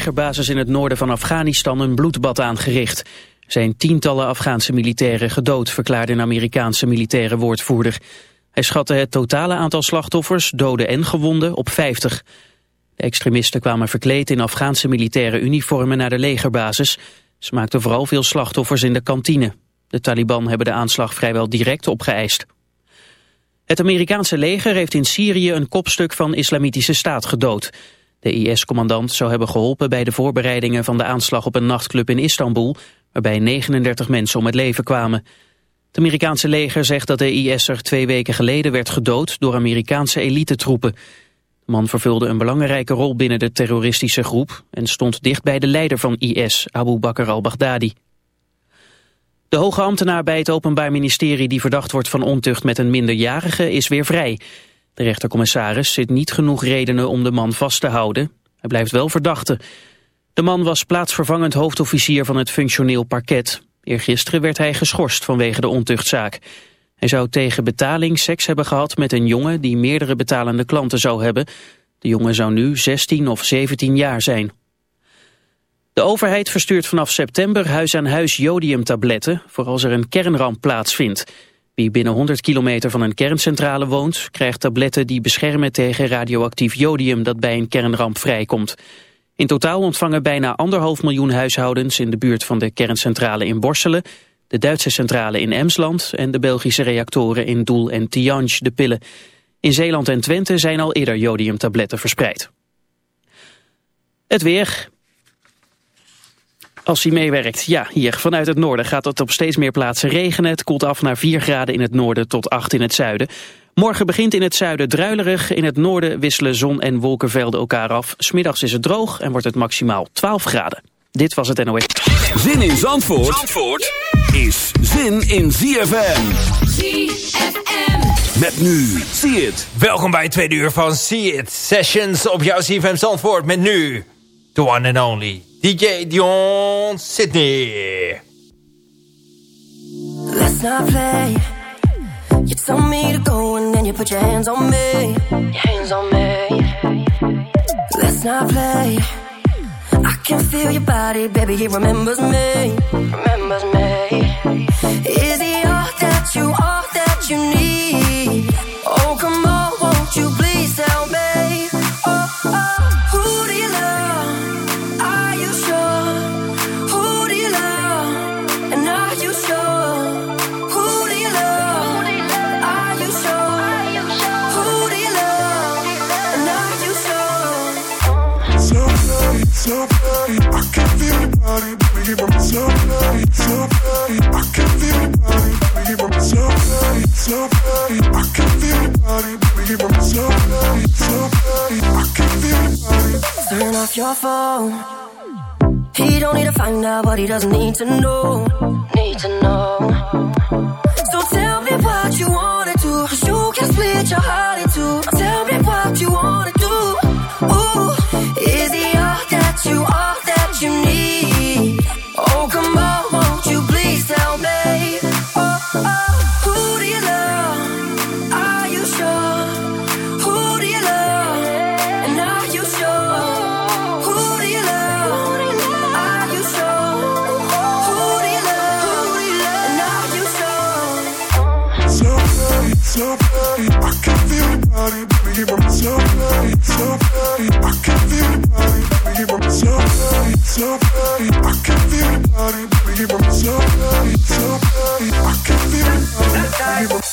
legerbasis in het noorden van Afghanistan een bloedbad aangericht. Er zijn tientallen Afghaanse militairen gedood, verklaarde een Amerikaanse militaire woordvoerder. Hij schatte het totale aantal slachtoffers, doden en gewonden, op 50. De extremisten kwamen verkleed in Afghaanse militaire uniformen naar de legerbasis. Ze maakten vooral veel slachtoffers in de kantine. De Taliban hebben de aanslag vrijwel direct opgeëist. Het Amerikaanse leger heeft in Syrië een kopstuk van islamitische staat gedood. De IS-commandant zou hebben geholpen bij de voorbereidingen van de aanslag op een nachtclub in Istanbul, waarbij 39 mensen om het leven kwamen. Het Amerikaanse leger zegt dat de IS'er twee weken geleden werd gedood door Amerikaanse elitetroepen. De man vervulde een belangrijke rol binnen de terroristische groep en stond dicht bij de leider van IS, Abu Bakr al-Baghdadi. De hoge ambtenaar bij het Openbaar Ministerie die verdacht wordt van ontucht met een minderjarige is weer vrij. De rechtercommissaris zit niet genoeg redenen om de man vast te houden. Hij blijft wel verdachte. De man was plaatsvervangend hoofdofficier van het functioneel parket. Eergisteren werd hij geschorst vanwege de ontuchtzaak. Hij zou tegen betaling seks hebben gehad met een jongen die meerdere betalende klanten zou hebben. De jongen zou nu 16 of 17 jaar zijn. De overheid verstuurt vanaf september huis-aan-huis jodiumtabletten... voor als er een kernramp plaatsvindt. Wie binnen 100 kilometer van een kerncentrale woont... krijgt tabletten die beschermen tegen radioactief jodium... dat bij een kernramp vrijkomt. In totaal ontvangen bijna anderhalf miljoen huishoudens... in de buurt van de kerncentrale in Borselen... de Duitse centrale in Emsland... en de Belgische reactoren in Doel en Tihange de pillen. In Zeeland en Twente zijn al eerder jodiumtabletten verspreid. Het weer... Als hij meewerkt, ja, hier vanuit het noorden gaat het op steeds meer plaatsen regenen. Het koelt af naar 4 graden in het noorden tot 8 in het zuiden. Morgen begint in het zuiden druilerig. In het noorden wisselen zon en wolkenvelden elkaar af. Smiddags is het droog en wordt het maximaal 12 graden. Dit was het NOS. Zin in Zandvoort, Zandvoort is zin in ZFM. ZFM. Met nu, zie het. Welkom bij het tweede uur van See It Sessions op jouw ZFM Zandvoort. Met nu, the one and only... DJ Dion Sydney. Let's not play. You tell me to go and then you put your hands on me. Your hands on me. Let's not play. I can feel your body, baby. He remembers me. Remembers me. Is he all that you all that you need? Your phone. He don't need to find out what he doesn't need to know. Need to know.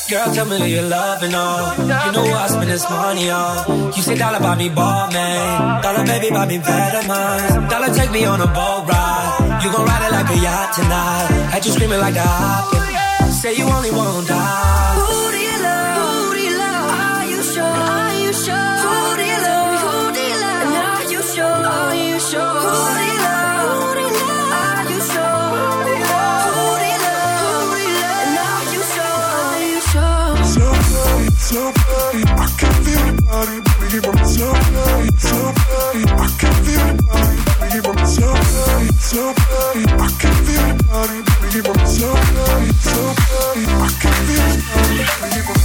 Girl, tell me you're loving on. You know I spend this money on. You say dollar buy me ball, man. Dollar baby buy me vitamins. Dollar take me on a boat ride. You gon' ride it like a yacht tonight. Had you screaming like a hop. Say you only want die. I can feel your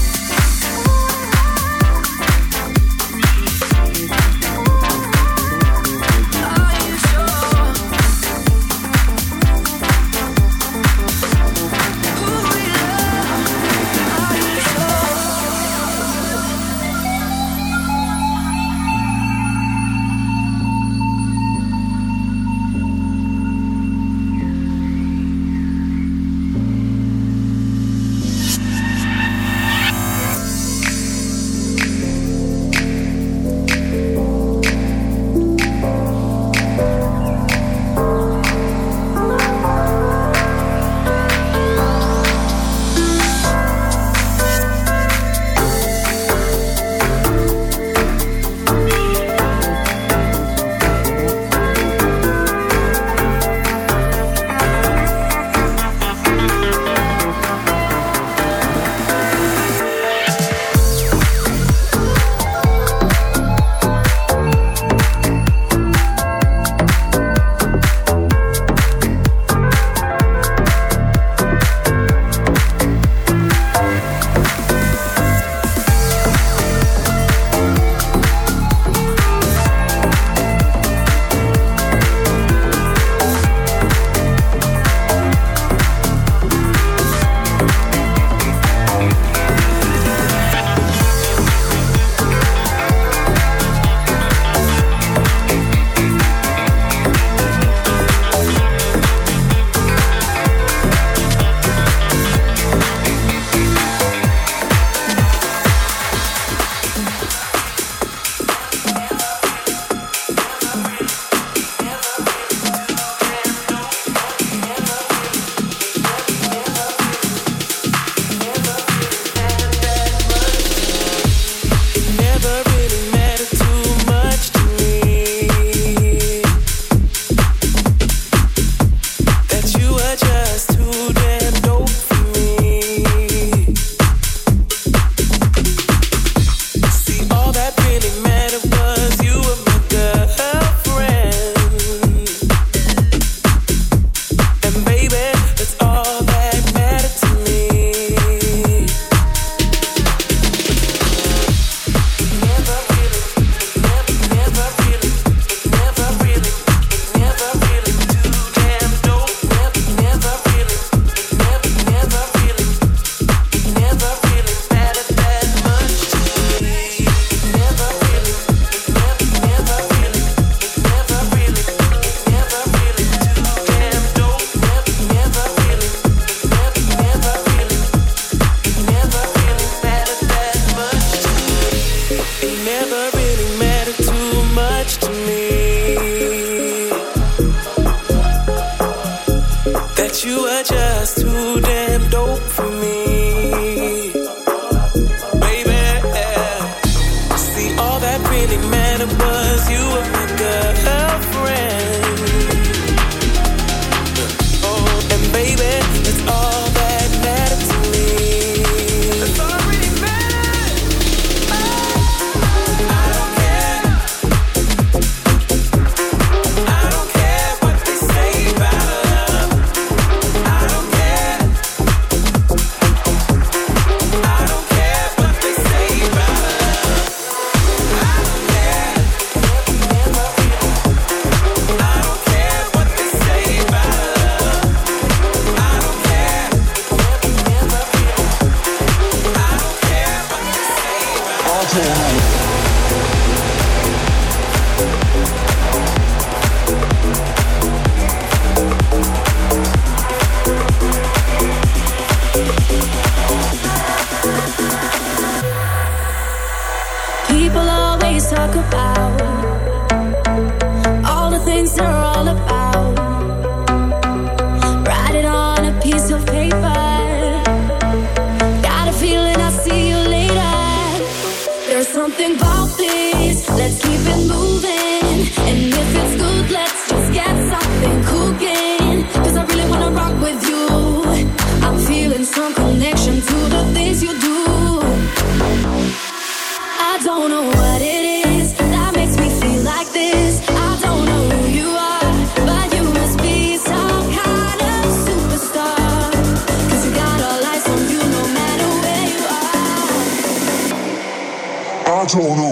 don't.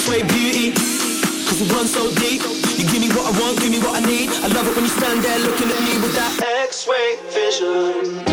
X-ray beauty. Cause you run so deep. You give me what I want, give me what I need. I love it when you stand there looking at me with that X-ray vision.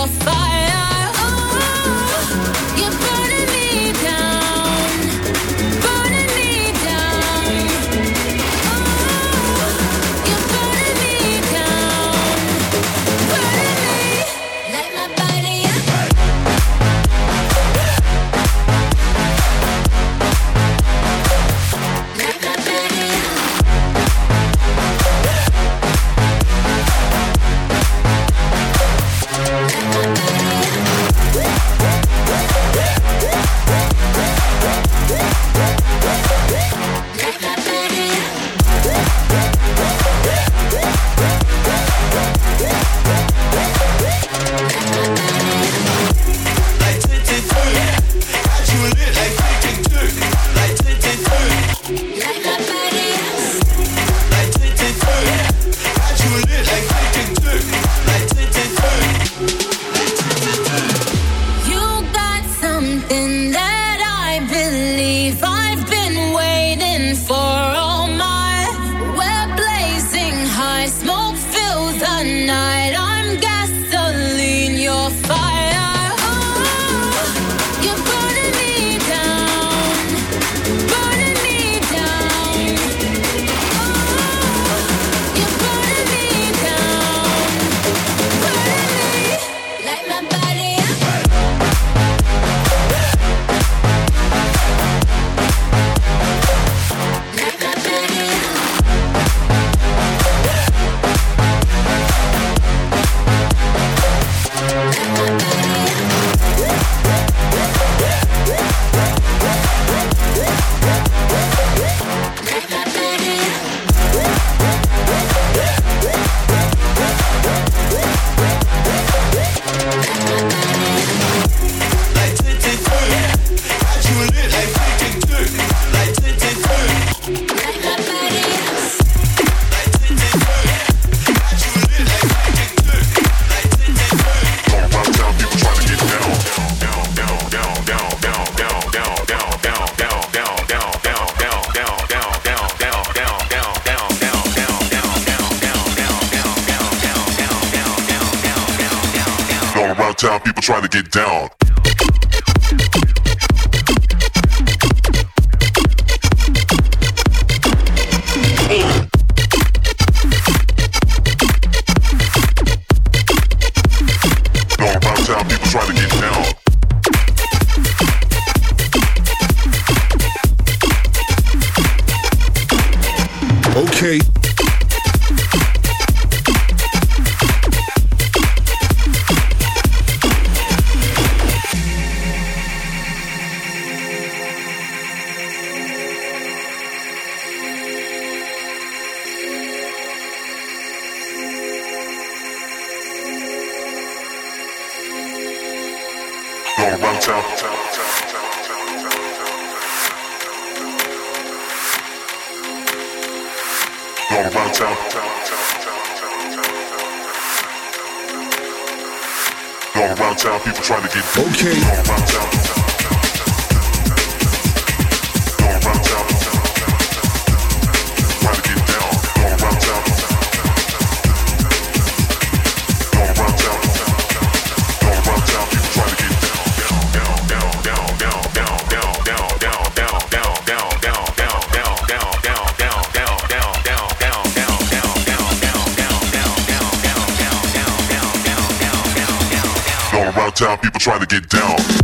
your phone. Trying to get down.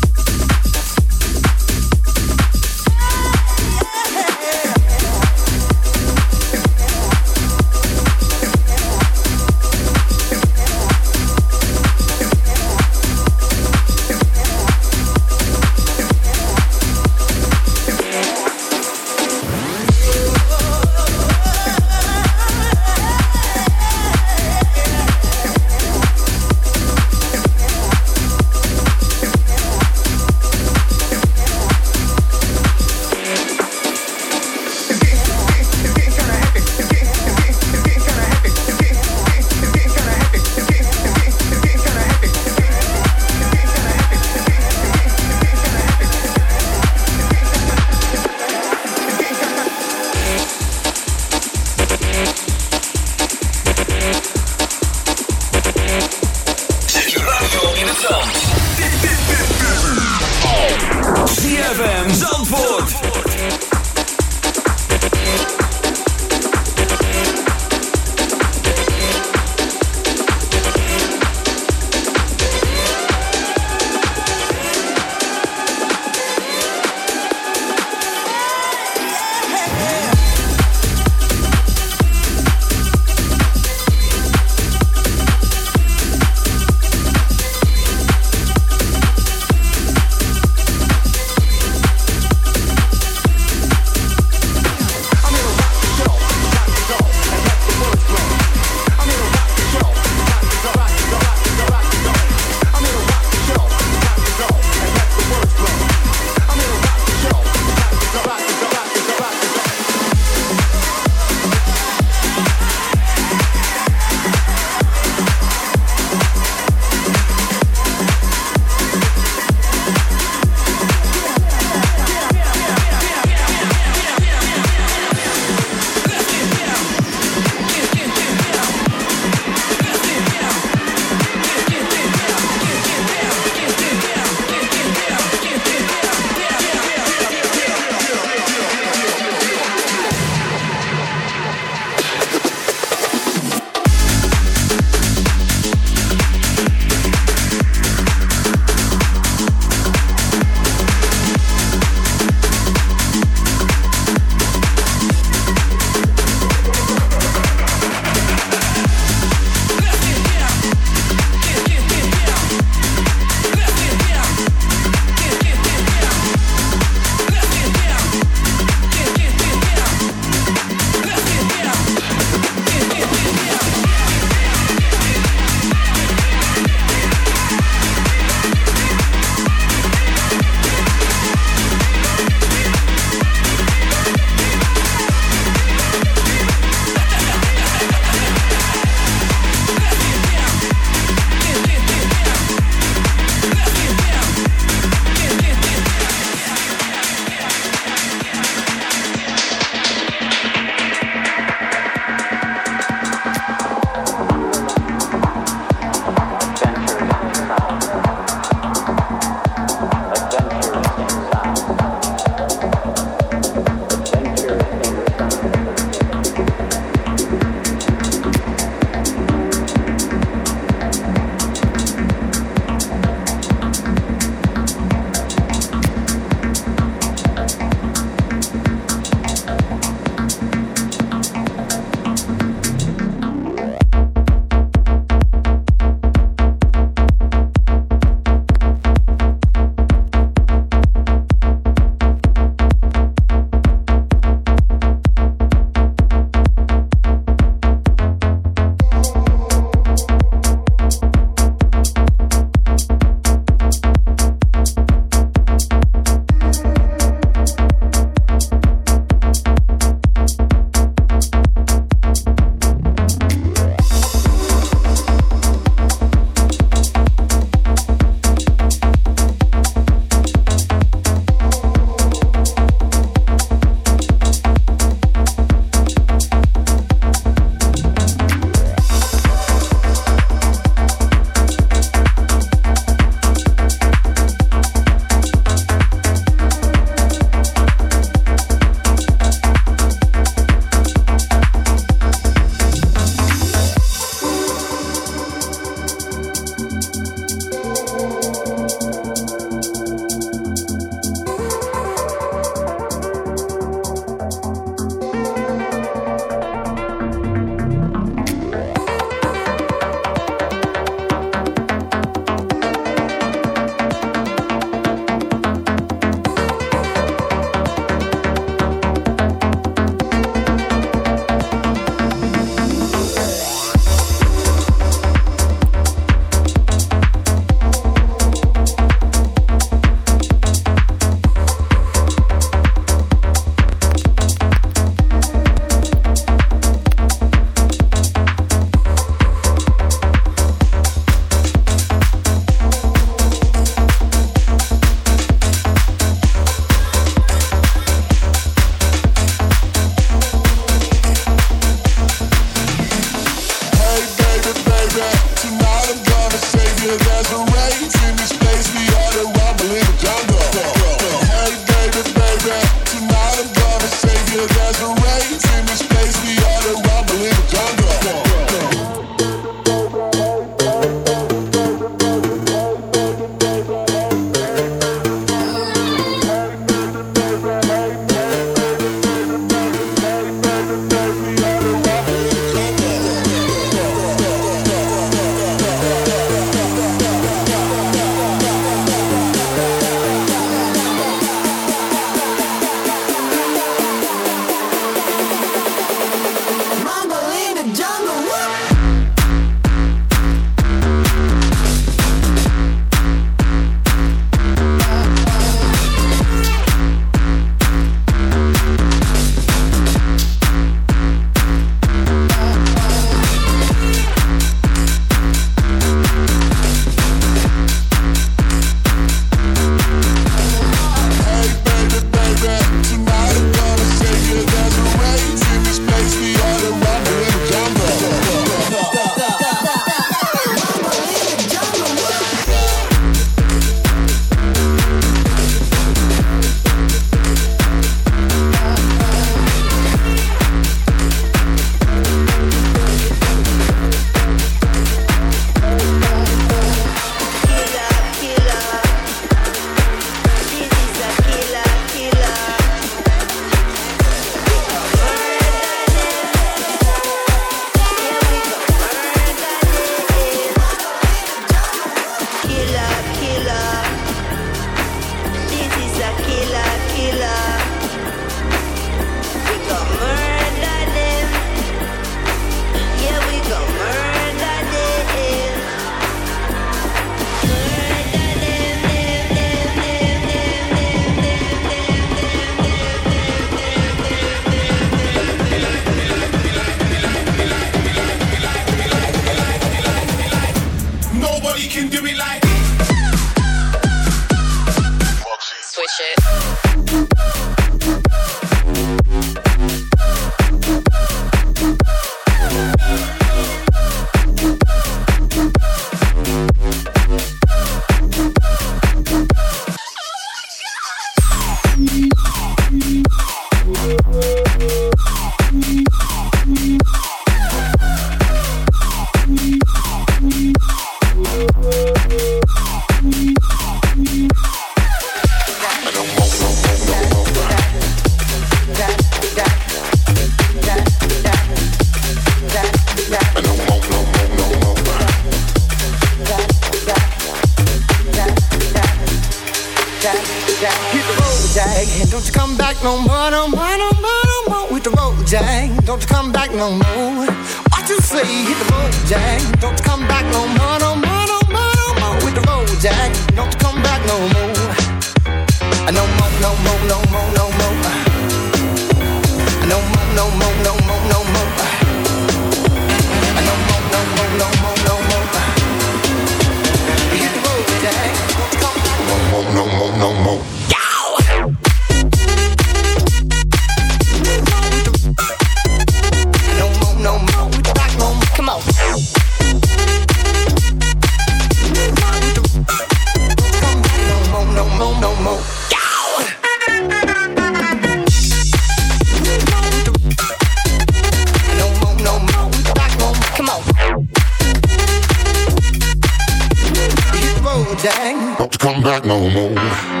Ba ba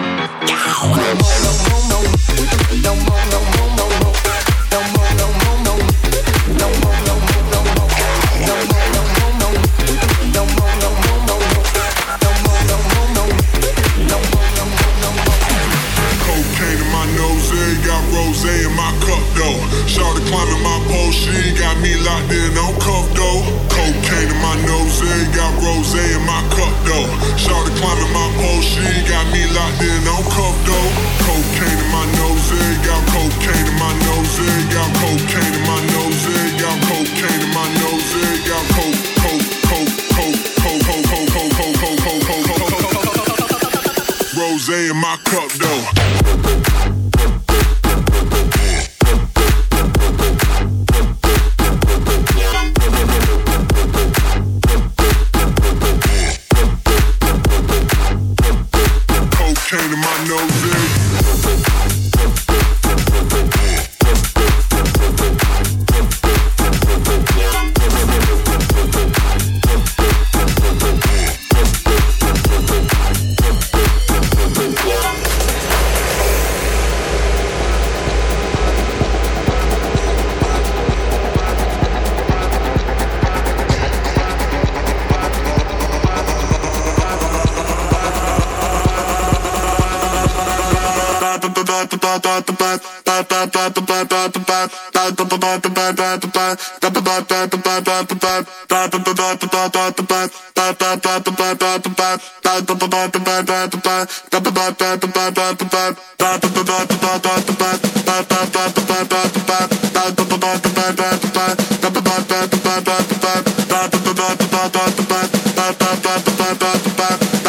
Bye.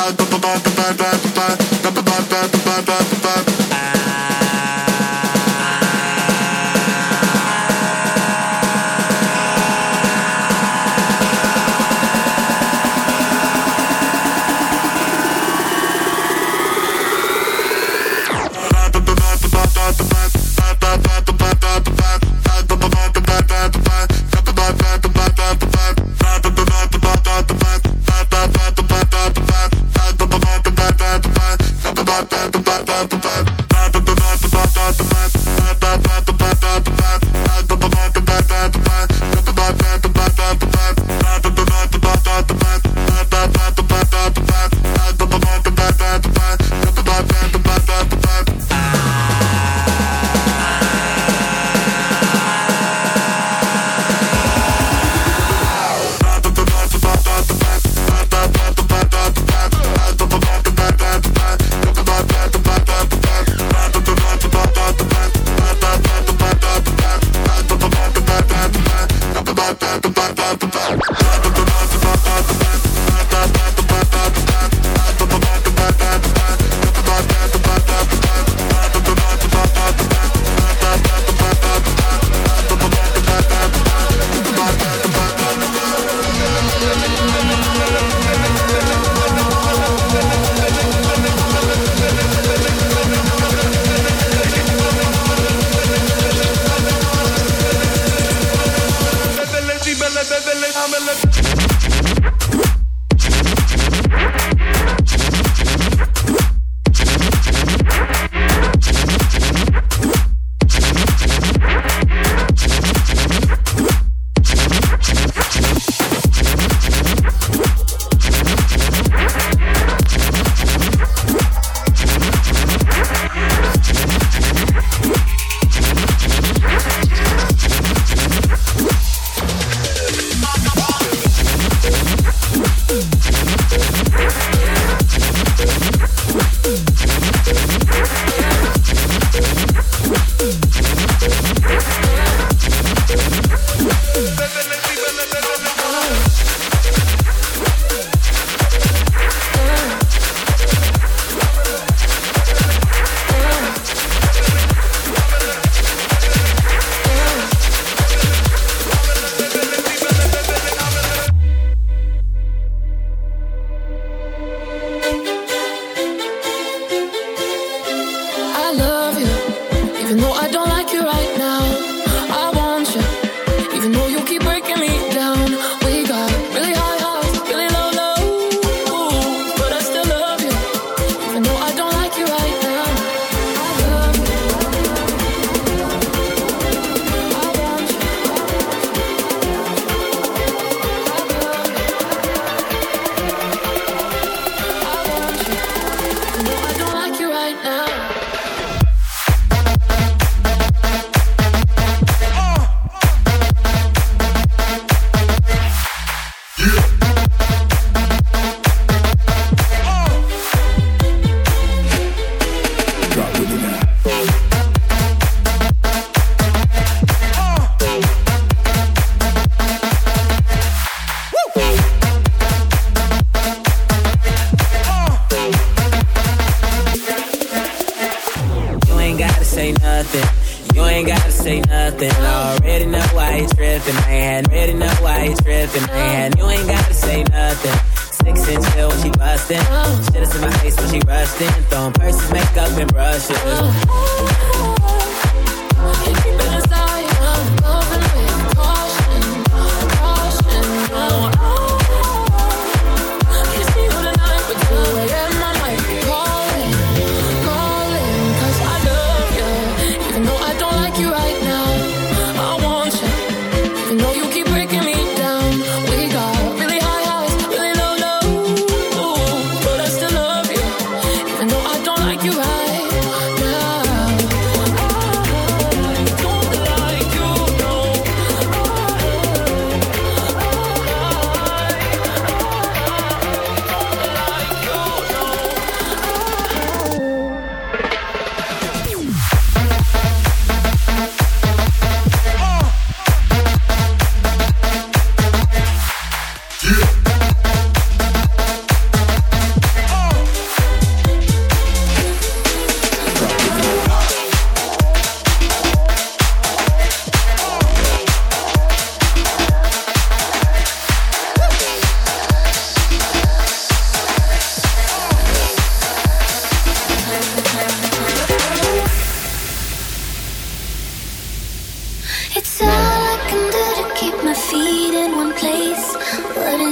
Yeah.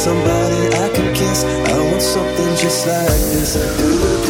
somebody I can kiss. I want something just like this. Do.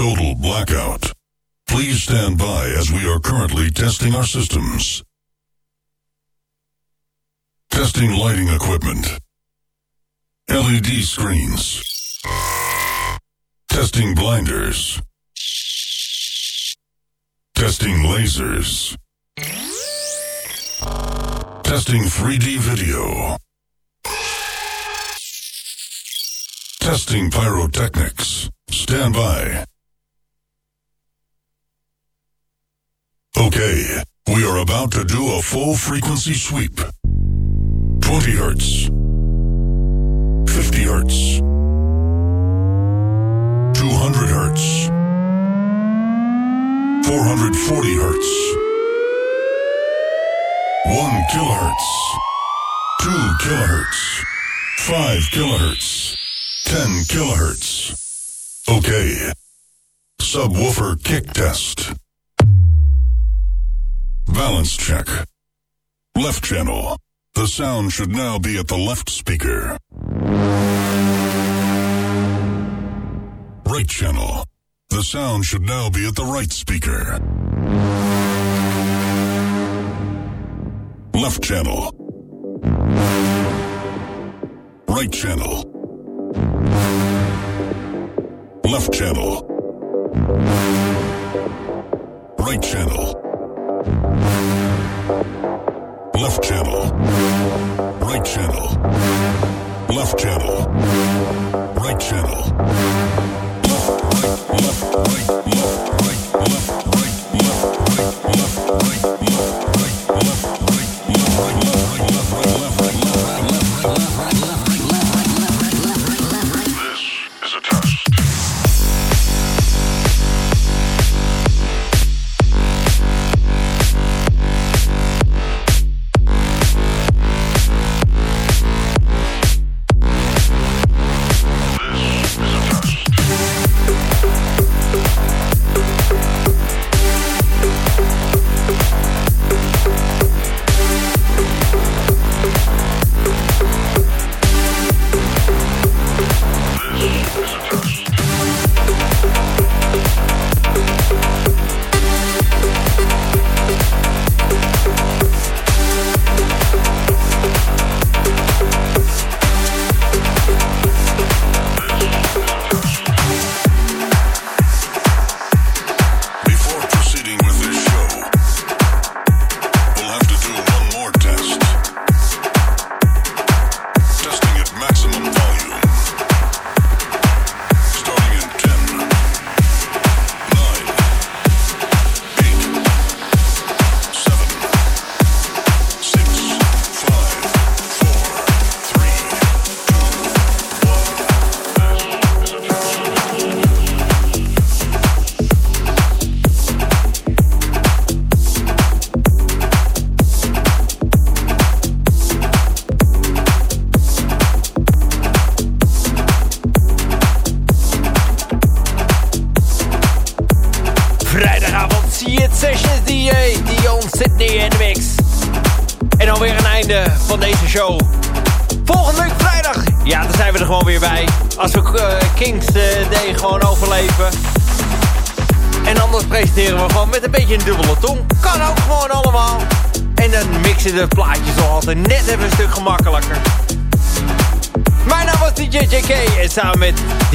total blackout. Please stand by as we are currently testing our systems. Testing lighting equipment. LED screens. Testing blinders. Testing lasers. Testing 3D video. Testing pyrotechnics. Stand by. Okay, we are about to do a full frequency sweep. 20 hertz. 50 hertz. 200 hertz. 440 hertz. 1 kilohertz. 2 kilohertz. 5 kilohertz. 10 kilohertz. Okay. Subwoofer kick test. Balance check. Left channel. The sound should now be at the left speaker. Right channel. The sound should now be at the right speaker. Left channel. Right channel. Left channel. Right channel. Left channel. Right channel. Left channel. Right channel. Left, right, left, right, left,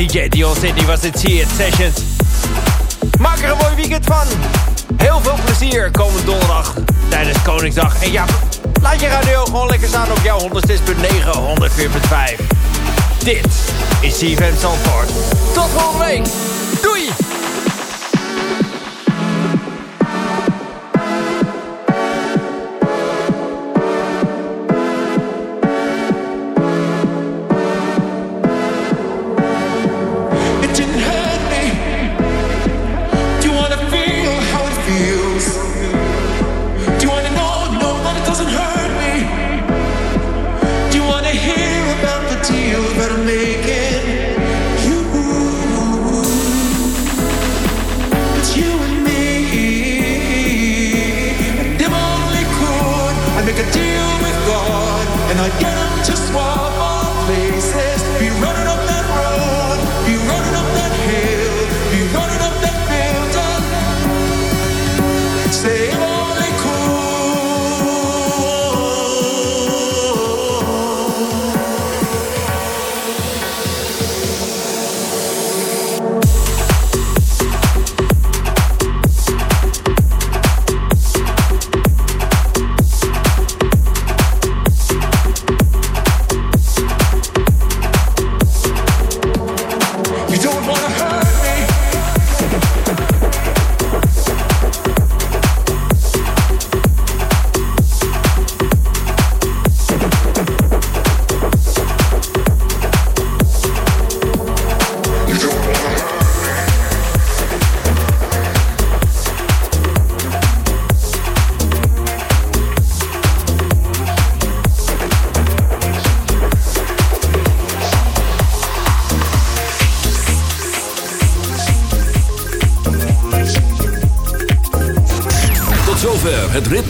DJ Dion Sydney was het See Sessions. Maak er een mooi weekend van. Heel veel plezier komend donderdag tijdens Koningsdag. En ja, laat je radio gewoon lekker staan op jouw 106.9, 104.5. Dit is CFM Zandvoort.